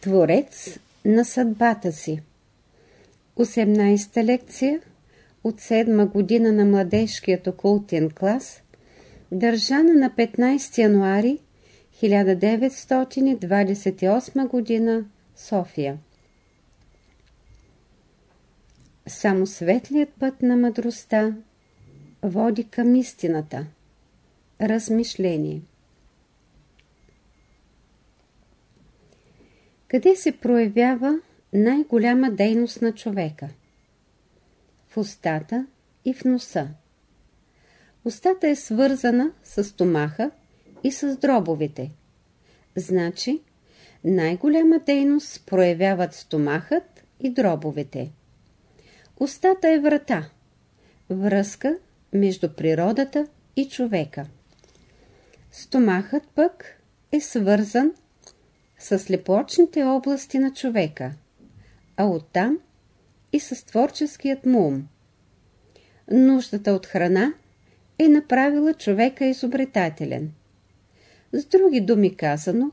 Творец на съдбата си. 18-та лекция от 7 година на младежкият окултен клас държана на 15 януари 1928 година София. Само светлият път на мъдростта води към истината. Размишление Къде се проявява най-голяма дейност на човека? В устата и в носа. Устата е свързана с стомаха и с дробовете. Значи, най-голяма дейност проявяват стомахът и дробовете. Устата е врата, връзка между природата и човека. Стомахът пък е свързан с слепоочните области на човека, а оттам и с творческият му ум. Нуждата от храна е направила човека изобретателен. С други думи казано,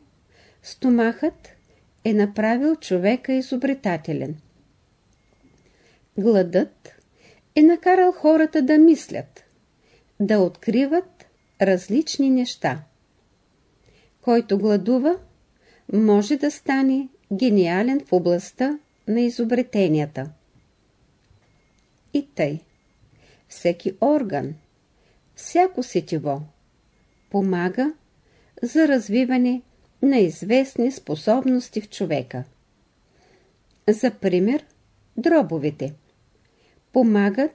стомахът е направил човека изобретателен. Гладът е накарал хората да мислят, да откриват различни неща. Който гладува, може да стане гениален в областта на изобретенията. И тъй. Всеки орган, всяко сетиво помага за развиване на известни способности в човека. За пример, дробовете помагат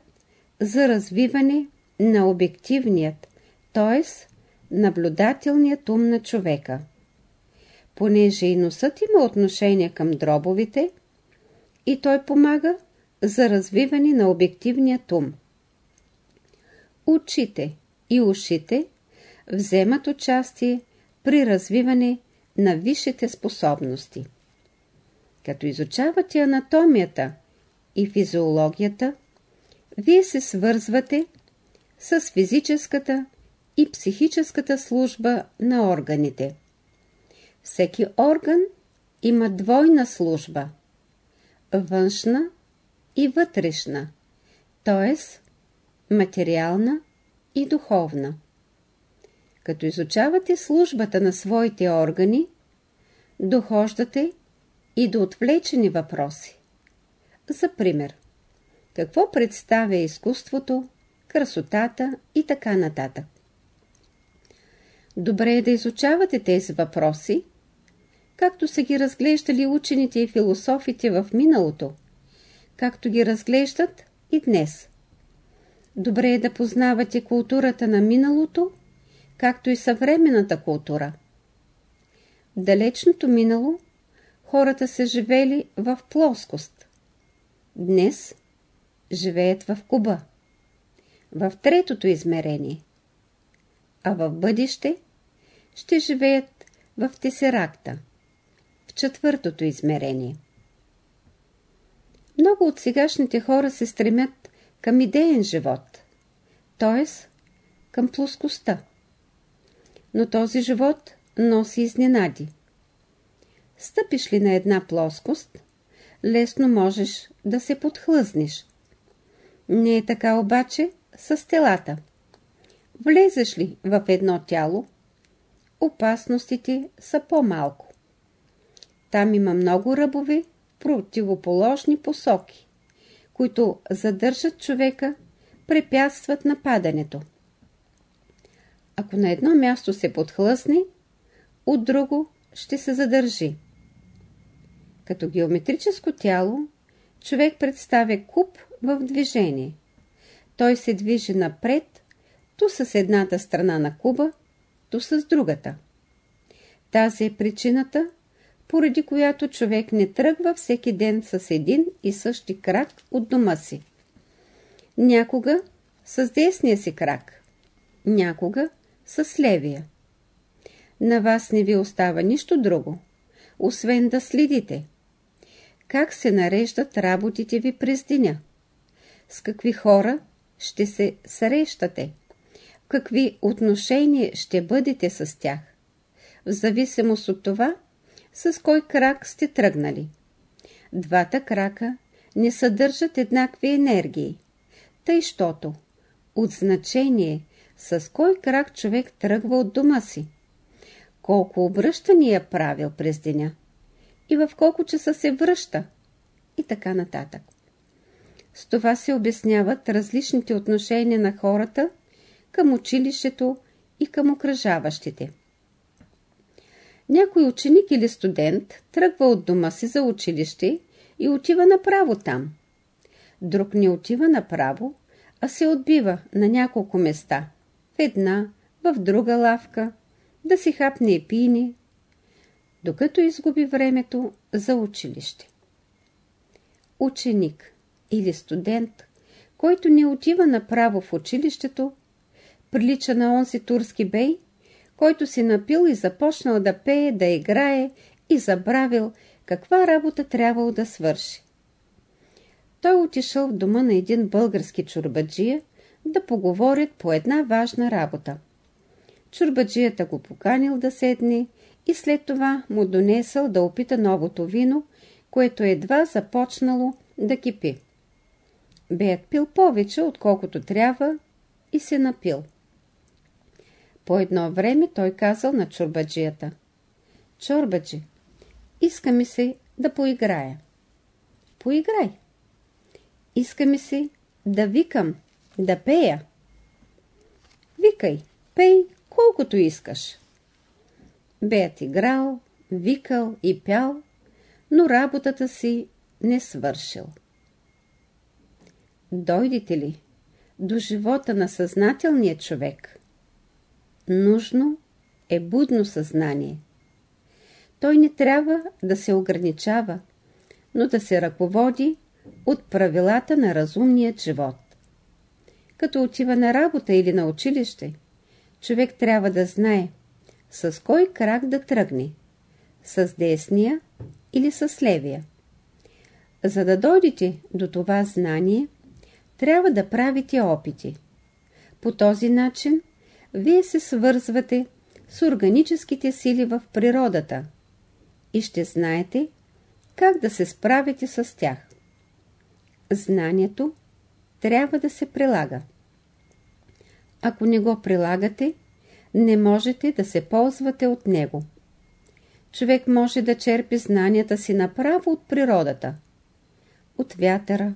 за развиване на обективният, т.е. наблюдателният ум на човека понеже и носът има отношение към дробовите и той помага за развиване на обективния ум. Очите и ушите вземат участие при развиване на висшите способности. Като изучавате анатомията и физиологията, вие се свързвате с физическата и психическата служба на органите. Всеки орган има двойна служба – външна и вътрешна, т.е. материална и духовна. Като изучавате службата на своите органи, дохождате и до отвлечени въпроси. За пример, какво представя изкуството, красотата и така нататък. Добре е да изучавате тези въпроси, както са ги разглеждали учените и философите в миналото, както ги разглеждат и днес. Добре е да познавате културата на миналото, както и съвременната култура. В далечното минало хората са живели в плоскост. Днес живеят в куба, в третото измерение, а в бъдеще ще живеят в тесеракта четвъртото измерение. Много от сегашните хора се стремят към идеен живот, т.е. към плоскостта. Но този живот носи изненади. Стъпиш ли на една плоскост, лесно можеш да се подхлъзнеш. Не е така обаче с телата. Влезеш ли в едно тяло, опасностите са по-малко. Там има много ръбове противоположни посоки, които задържат човека, препятстват нападането. Ако на едно място се подхлъсне, от друго ще се задържи. Като геометрическо тяло, човек представя куб в движение. Той се движи напред, то с едната страна на куба, то с другата. Тази е причината, поради която човек не тръгва всеки ден с един и същи крак от дома си. Някога с десния си крак, някога с левия. На вас не ви остава нищо друго, освен да следите. Как се нареждат работите ви през деня? С какви хора ще се срещате? Какви отношения ще бъдете с тях? В зависимост от това, с кой крак сте тръгнали. Двата крака не съдържат еднакви енергии, тъй, щото от значение с кой крак човек тръгва от дома си, колко обръщания е правил през деня и в колко часа се връща и така нататък. С това се обясняват различните отношения на хората към училището и към окръжаващите. Някой ученик или студент тръгва от дома си за училище и отива направо там. Друг не отива направо, а се отбива на няколко места. В една, в друга лавка, да си хапне и пини, докато изгуби времето за училище. Ученик или студент, който не отива направо в училището, прилича на онзи турски бей, който си напил и започнал да пее, да играе и забравил каква работа трябвало да свърши. Той отишъл в дома на един български чурбаджия да поговорят по една важна работа. Чурбаджията го поканил да седне и след това му донесъл да опита новото вино, което едва започнало да кипи. Беят пил повече, отколкото трябва и се напил. По едно време той казал на чорбаджията. Чорбаджи, иска ми се да поиграя. Поиграй. Иска ми се да викам, да пея. Викай, пей колкото искаш. Беят играл, викал и пял, но работата си не свършил. Дойдете ли до живота на съзнателния човек? Нужно е будно съзнание. Той не трябва да се ограничава, но да се ръководи от правилата на разумният живот. Като отива на работа или на училище, човек трябва да знае с кой крак да тръгне, с десния или с левия. За да дойдете до това знание, трябва да правите опити. По този начин вие се свързвате с органическите сили в природата и ще знаете как да се справите с тях. Знанието трябва да се прилага. Ако не го прилагате, не можете да се ползвате от него. Човек може да черпи знанията си направо от природата, от вятъра,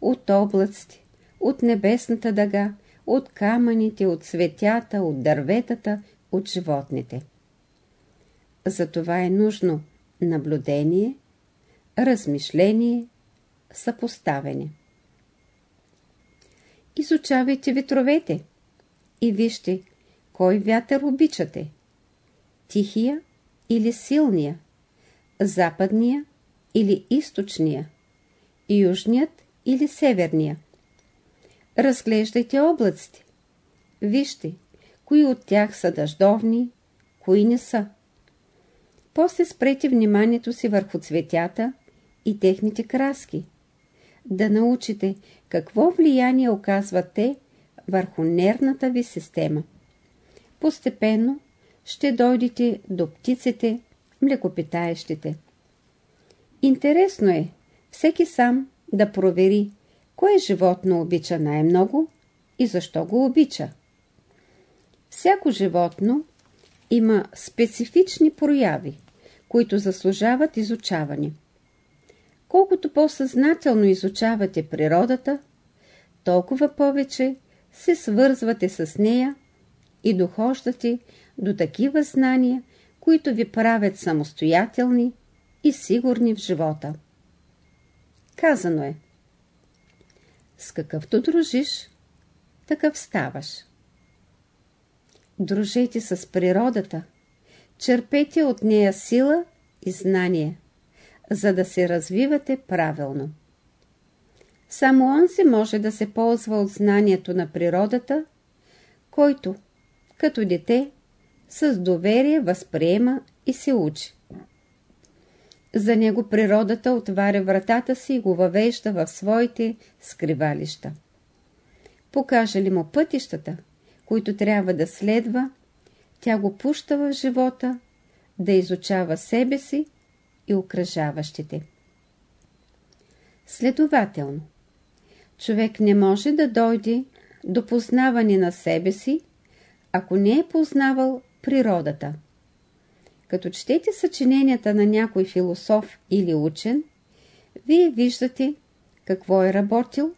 от облаците, от небесната дъга, от камъните, от светята, от дърветата, от животните. Затова е нужно наблюдение, размишление, съпоставяне. Изучавайте ветровете и вижте, кой вятър обичате. Тихия или силния, западния или източния, южният или северния. Разглеждайте облаците. Вижте, кои от тях са дъждовни, кои не са. После спрете вниманието си върху цветята и техните краски. Да научите какво влияние оказват те върху нервната ви система. Постепенно ще дойдете до птиците, млекопитаещите. Интересно е всеки сам да провери Кое животно обича най-много и защо го обича? Всяко животно има специфични прояви, които заслужават изучаване. Колкото по-съзнателно изучавате природата, толкова повече се свързвате с нея и дохождате до такива знания, които ви правят самостоятелни и сигурни в живота. Казано е с какъвто дружиш, такъв ставаш. Дружете с природата, черпете от нея сила и знание, за да се развивате правилно. Само он се може да се ползва от знанието на природата, който, като дете, с доверие възприема и се учи. За него природата отваря вратата си и го въвежда в своите скривалища. Покаже ли му пътищата, които трябва да следва, тя го пуща в живота, да изучава себе си и окръжаващите. Следователно, човек не може да дойде до познаване на себе си, ако не е познавал природата. Като четете съчиненията на някой философ или учен, вие виждате какво е работил,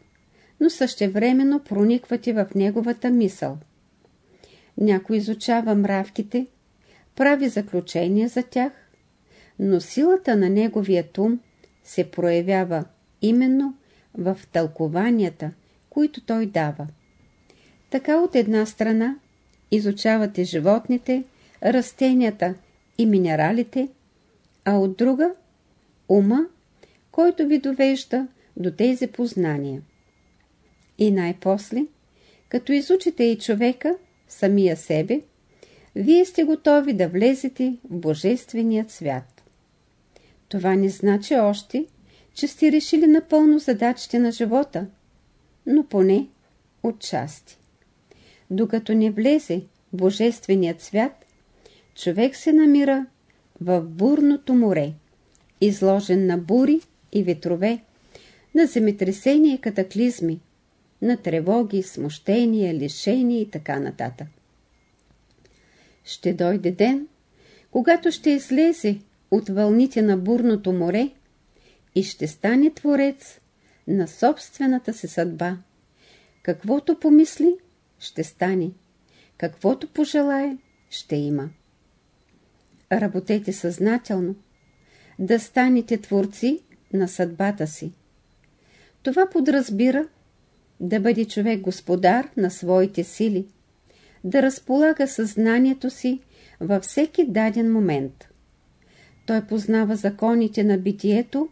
но същевременно прониквате в неговата мисъл. Някой изучава мравките, прави заключения за тях, но силата на неговия ум се проявява именно в тълкованията, които той дава. Така от една страна изучавате животните, растенията и минералите, а от друга – ума, който ви довежда до тези познания. И най-после, като изучите и човека, самия себе, вие сте готови да влезете в Божественият свят. Това не значи още, че сте решили напълно задачите на живота, но поне отчасти. Докато не влезе в Божественият свят, човек се намира в бурното море, изложен на бури и ветрове, на земетресения и катаклизми, на тревоги, смущения, лишения и така нататък. Ще дойде ден, когато ще излезе от вълните на бурното море и ще стане творец на собствената си съдба. Каквото помисли, ще стане. Каквото пожелае, ще има. Работете съзнателно, да станете творци на съдбата си. Това подразбира да бъде човек господар на своите сили, да разполага съзнанието си във всеки даден момент. Той познава законите на битието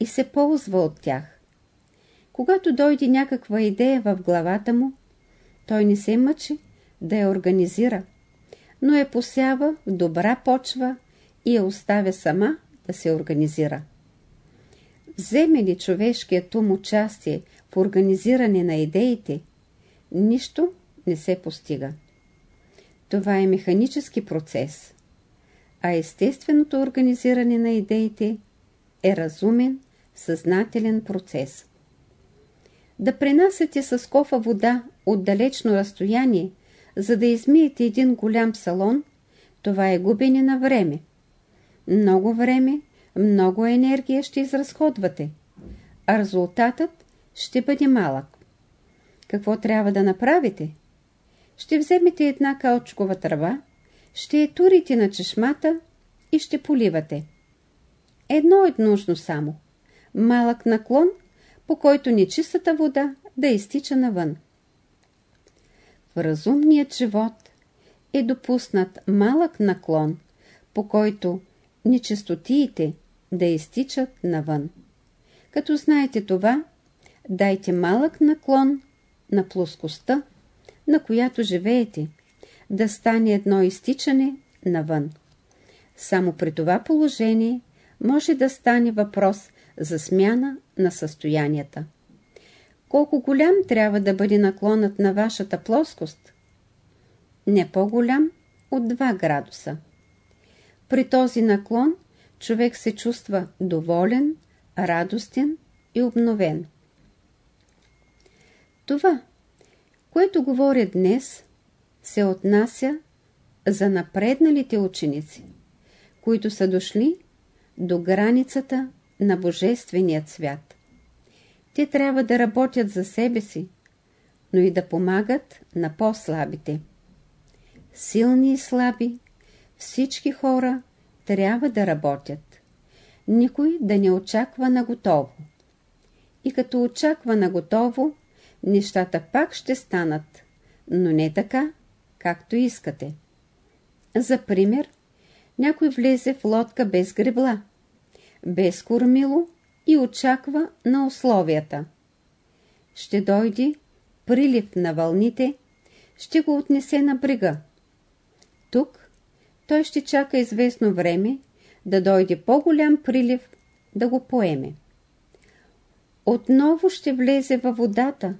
и се ползва от тях. Когато дойде някаква идея в главата му, той не се мъчи да я организира, но я посява в добра почва и я оставя сама да се организира. Вземе ли човешкият ум участие в организиране на идеите, нищо не се постига. Това е механически процес, а естественото организиране на идеите е разумен, съзнателен процес. Да пренасяте с кофа вода от далечно разстояние, за да измиете един голям салон, това е губене на време. Много време, много енергия ще изразходвате, а резултатът ще бъде малък. Какво трябва да направите? Ще вземете една каучкова тръба, ще я турите на чешмата и ще поливате. Едно е нужно само. Малък наклон, по който нечистата вода да изтича навън. Разумният живот е допуснат малък наклон, по който нечистотиите да изтичат навън. Като знаете това, дайте малък наклон на плоскостта, на която живеете, да стане едно изтичане навън. Само при това положение може да стане въпрос за смяна на състоянията. Колко голям трябва да бъде наклонът на вашата плоскост? Не по-голям от 2 градуса. При този наклон човек се чувства доволен, радостен и обновен. Това, което говоря днес, се отнася за напредналите ученици, които са дошли до границата на Божественият свят. Те трябва да работят за себе си, но и да помагат на по-слабите. Силни и слаби, всички хора трябва да работят. Никой да не очаква на готово. И като очаква на готово, нещата пак ще станат, но не така, както искате. За пример, някой влезе в лодка без гребла, без кормило и очаква на условията. Ще дойде прилив на вълните, ще го отнесе на брега. Тук той ще чака известно време да дойде по-голям прилив да го поеме. Отново ще влезе във водата,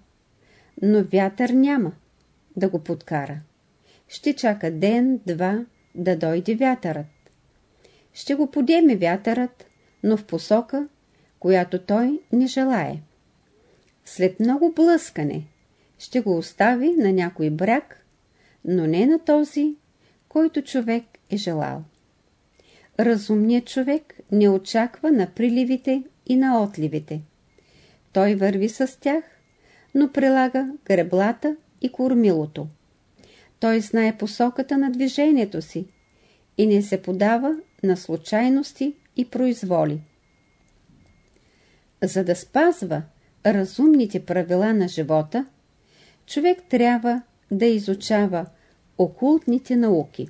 но вятър няма да го подкара. Ще чака ден, два да дойде вятърът. ще го подеме вятърът, но в посока, която той не желае. След много блъскане ще го остави на някой бряг, но не на този, който човек е желал. Разумният човек не очаква на приливите и на отливите. Той върви с тях, но прилага греблата и кормилото. Той знае посоката на движението си и не се подава на случайности и произволи. За да спазва разумните правила на живота, човек трябва да изучава окултните науки.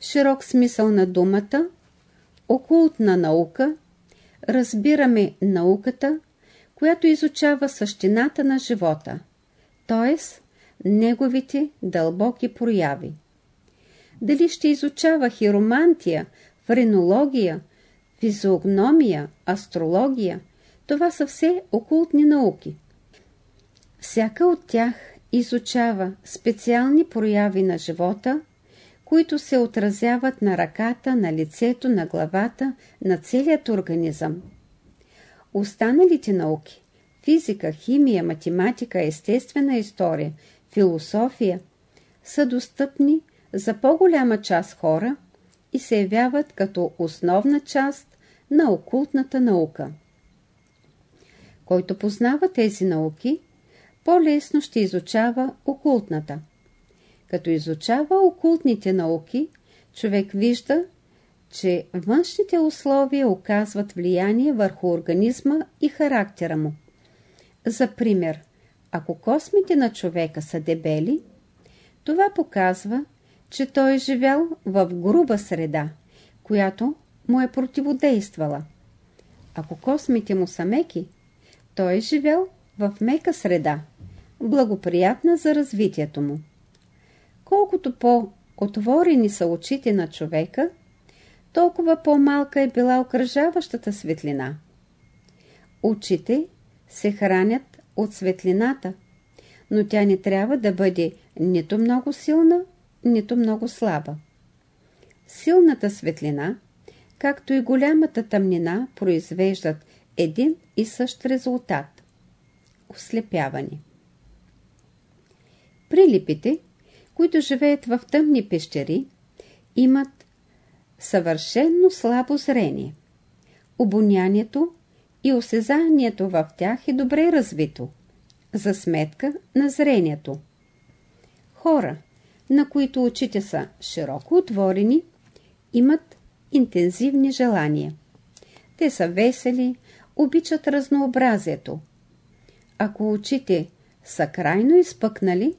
широк смисъл на думата, окултна наука, разбираме науката, която изучава същината на живота, т.е. неговите дълбоки прояви. Дали ще изучава хиромантия, френология, физиогномия, астрология, това са все окултни науки. Всяка от тях изучава специални прояви на живота, които се отразяват на ръката, на лицето, на главата, на целият организъм. Останалите науки – физика, химия, математика, естествена история, философия – са достъпни за по-голяма част хора и се явяват като основна част на окултната наука. Който познава тези науки, по-лесно ще изучава окултната. Като изучава окултните науки, човек вижда, че външните условия оказват влияние върху организма и характера му. За пример, ако космите на човека са дебели, това показва, че той е живял в груба среда, която му е противодействала. Ако космите му са меки, той е живял в мека среда, благоприятна за развитието му. Колкото по-отворени са очите на човека, толкова по-малка е била окръжаващата светлина. Очите се хранят от светлината, но тя не трябва да бъде нито много силна, нито много слаба. Силната светлина, както и голямата тъмнина, произвеждат един и същ резултат – ослепяване. Прилипите, които живеят в тъмни пещери, имат съвършенно слабо зрение. Обонянието и осезанието в тях е добре развито, за сметка на зрението. Хора, на които очите са широко отворени, имат интензивни желания. Те са весели, обичат разнообразието. Ако очите са крайно изпъкнали,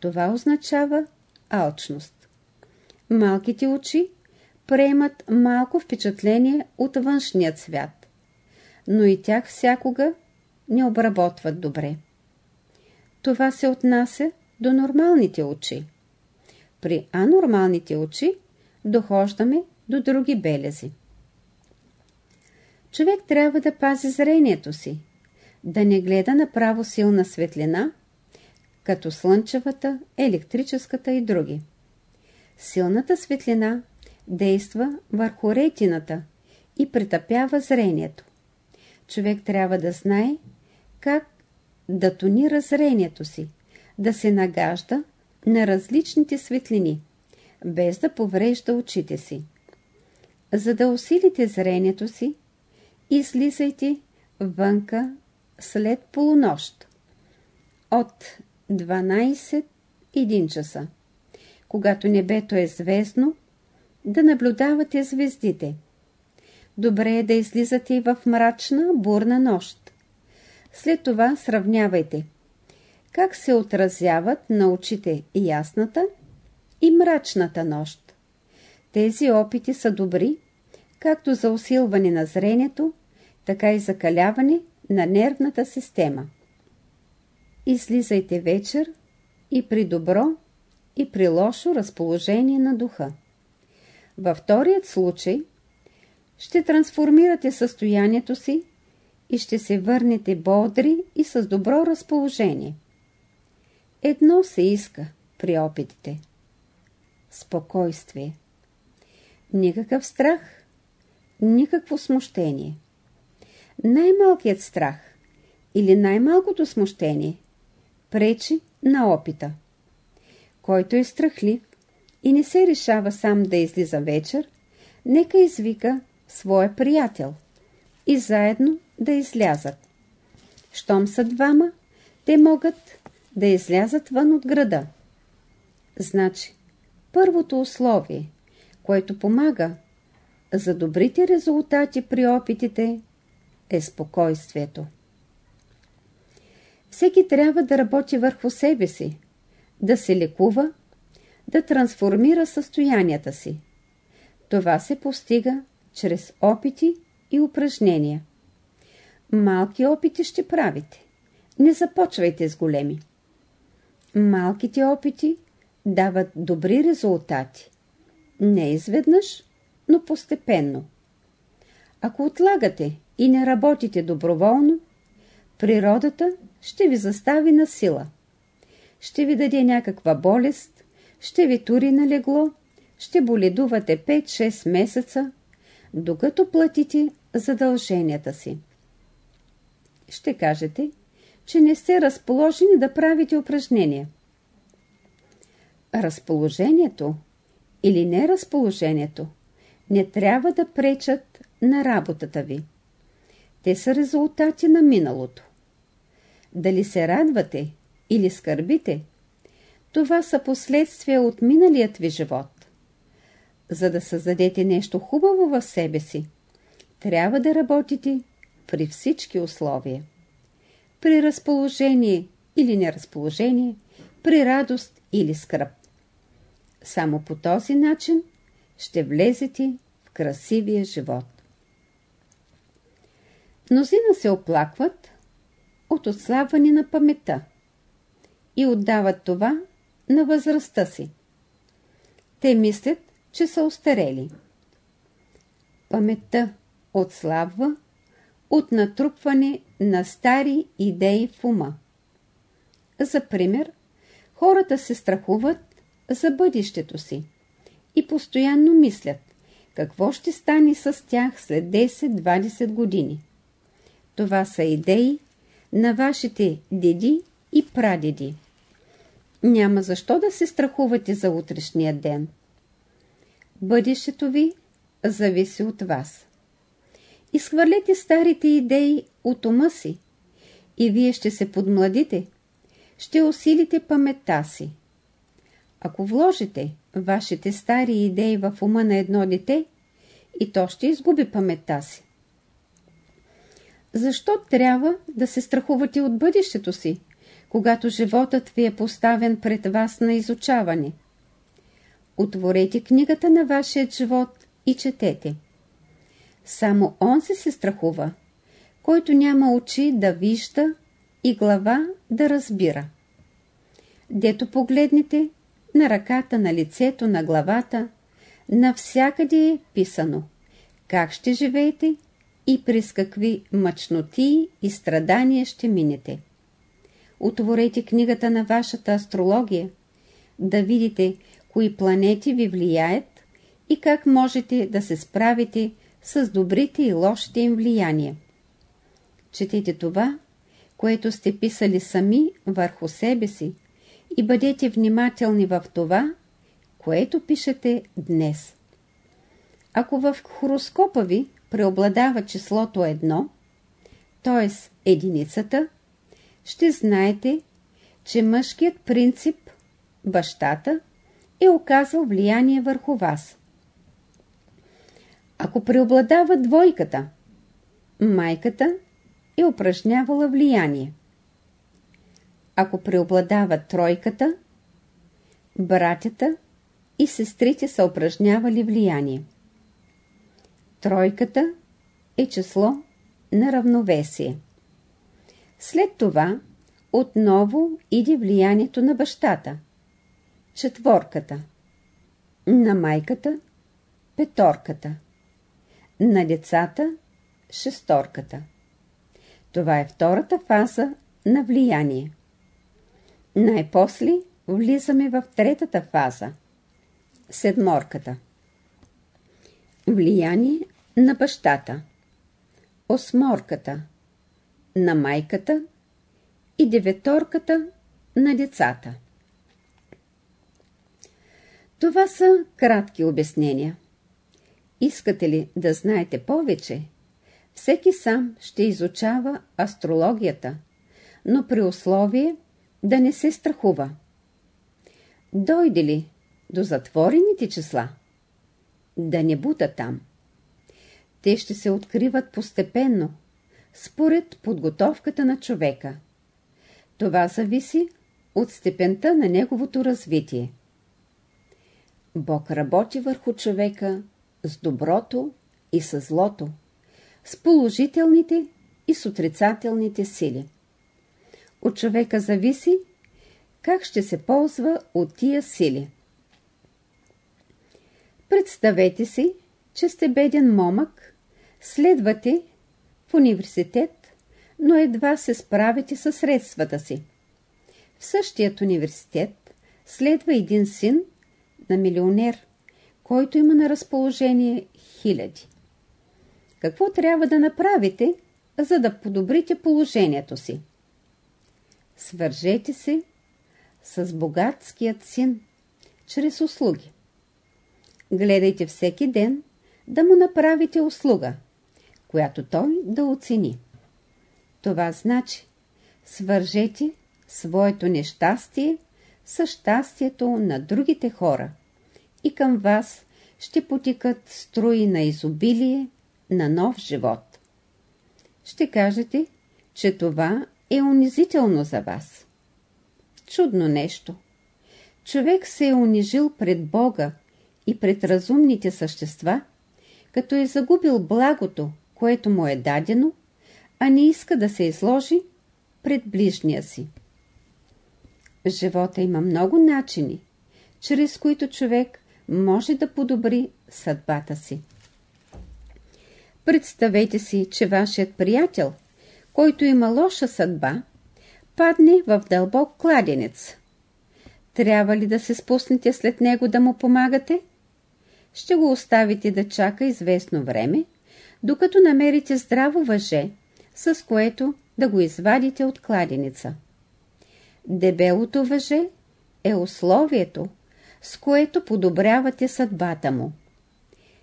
това означава алчност. Малките очи приемат малко впечатление от външният свят, но и тях всякога не обработват добре. Това се отнася до нормалните очи. При анормалните очи дохождаме до други белези. Човек трябва да пази зрението си, да не гледа направо силна светлина, като слънчевата, електрическата и други. Силната светлина действа върху ретината и притъпява зрението. Човек трябва да знае как да тонира зрението си, да се нагажда на различните светлини, без да поврежда очите си. За да усилите зрението си, излизайте вънка след полунощ. От 12-1 часа. Когато небето е звездно, да наблюдавате звездите. Добре е да излизате и в мрачна, бурна нощ. След това сравнявайте как се отразяват на очите ясната и мрачната нощ. Тези опити са добри, както за усилване на зрението, така и за каляване на нервната система. Излизайте вечер и при добро, и при лошо разположение на духа. Във вторият случай ще трансформирате състоянието си и ще се върнете бодри и с добро разположение. Едно се иска при опитите – спокойствие. никакъв страх, никакво смущение. Най-малкият страх или най-малкото смущение пречи на опита. Който е страхлив и не се решава сам да излиза вечер, нека извика своя приятел и заедно да излязат. Щом са двама, те могат да излязат вън от града. Значи, първото условие, което помага за добрите резултати при опитите, е спокойствието. Всеки трябва да работи върху себе си, да се лекува, да трансформира състоянията си. Това се постига чрез опити и упражнения. Малки опити ще правите. Не започвайте с големи. Малките опити дават добри резултати. Не изведнъж, но постепенно. Ако отлагате и не работите доброволно, природата ще ви застави на сила. Ще ви даде някаква болест, ще ви тури на легло, ще боледувате 5-6 месеца, докато платите задълженията си. Ще кажете, че не сте разположени да правите упражнения. Разположението или неразположението не трябва да пречат на работата ви. Те са резултати на миналото. Дали се радвате или скърбите, това са последствия от миналият ви живот. За да създадете нещо хубаво в себе си, трябва да работите при всички условия. При разположение или неразположение, при радост или скръп. Само по този начин ще влезете в красивия живот. Мнозина се оплакват от отслабване на паметта и отдават това на възрастта си. Те мислят, че са устарели. Паметта отслабва от натрупване на стари идеи в ума. За пример, хората се страхуват за бъдещето си и постоянно мислят какво ще стане с тях след 10-20 години. Това са идеи на вашите деди и прадеди. Няма защо да се страхувате за утрешния ден. Бъдещето ви зависи от вас. Изхвърлете старите идеи от ума си и вие ще се подмладите, ще усилите паметта си. Ако вложите вашите стари идеи в ума на едно дете, и то ще изгуби паметта си. Защо трябва да се страхувате от бъдещето си, когато животът ви е поставен пред вас на изучаване? Отворете книгата на вашия живот и четете. Само он се се страхува, който няма очи да вижда и глава да разбира. Дето погледнете на ръката, на лицето, на главата, навсякъде е писано как ще живеете и през какви мъчноти и страдания ще минете. Отворете книгата на вашата астрология, да видите кои планети ви влияят и как можете да се справите с добрите и лошите им влияния. Четете това, което сте писали сами върху себе си и бъдете внимателни в това, което пишете днес. Ако в хороскопа ви преобладава числото едно, т.е. единицата, ще знаете, че мъжкият принцип, бащата, е оказал влияние върху вас. Ако преобладава двойката, майката е упражнявала влияние. Ако преобладава тройката, братята и сестрите са упражнявали влияние. Тройката е число на равновесие. След това отново иде влиянието на бащата. Четворката. На майката. Петорката. На децата. Шесторката. Това е втората фаза на влияние. Най-после влизаме в третата фаза. Седморката. Влияние на бащата Осморката на майката и деветорката на децата Това са кратки обяснения. Искате ли да знаете повече? Всеки сам ще изучава астрологията, но при условие да не се страхува. Дойде ли до затворените числа? Да не бута там. Те ще се откриват постепенно, според подготовката на човека. Това зависи от степента на неговото развитие. Бог работи върху човека с доброто и с злото, с положителните и с отрицателните сили. От човека зависи как ще се ползва от тия сили. Представете си, че сте беден момък, следвате в университет, но едва се справите със средствата си. В същият университет следва един син на милионер, който има на разположение хиляди. Какво трябва да направите, за да подобрите положението си? Свържете се с богатският син чрез услуги. Гледайте всеки ден да му направите услуга, която той да оцени. Това значи свържете своето нещастие с щастието на другите хора и към вас ще потикат струи на изобилие, на нов живот. Ще кажете, че това е унизително за вас. Чудно нещо. Човек се е унижил пред Бога и пред разумните същества, като е загубил благото, което му е дадено, а не иска да се изложи пред ближния си. Живота има много начини, чрез които човек може да подобри съдбата си. Представете си, че вашият приятел, който има лоша съдба, падне в дълбок кладенец. Трябва ли да се спуснете след него да му помагате? Ще го оставите да чака известно време, докато намерите здраво въже, с което да го извадите от кладеница. Дебелото въже е условието, с което подобрявате съдбата му.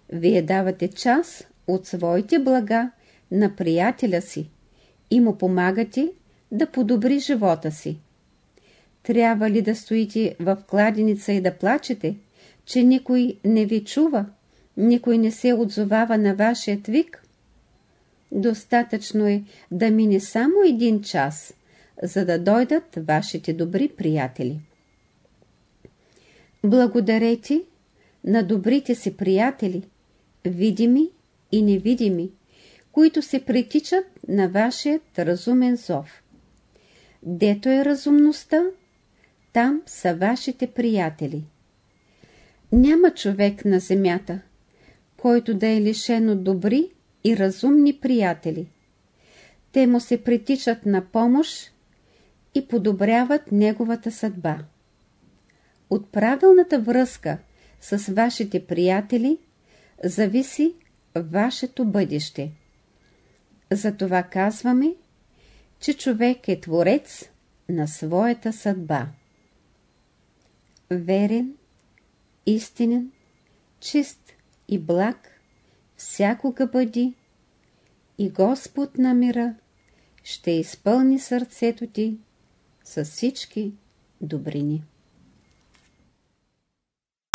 Вие давате час от своите блага на приятеля си и му помагате да подобри живота си. Трябва ли да стоите в кладеница и да плачете, че никой не ви чува, никой не се отзовава на вашия вик? Достатъчно е да мине само един час, за да дойдат вашите добри приятели. Благодарете на добрите си приятели, видими и невидими, които се притичат на вашият разумен зов. Дето е разумността, там са вашите приятели. Няма човек на земята, който да е лишен от добри и разумни приятели. Те му се притичат на помощ и подобряват неговата съдба. От правилната връзка с вашите приятели зависи вашето бъдеще. Затова казваме, че човек е творец на своята съдба. Верен, истинен, чист и благ всякога бъди и Господ на мира ще изпълни сърцето ти с всички добрини.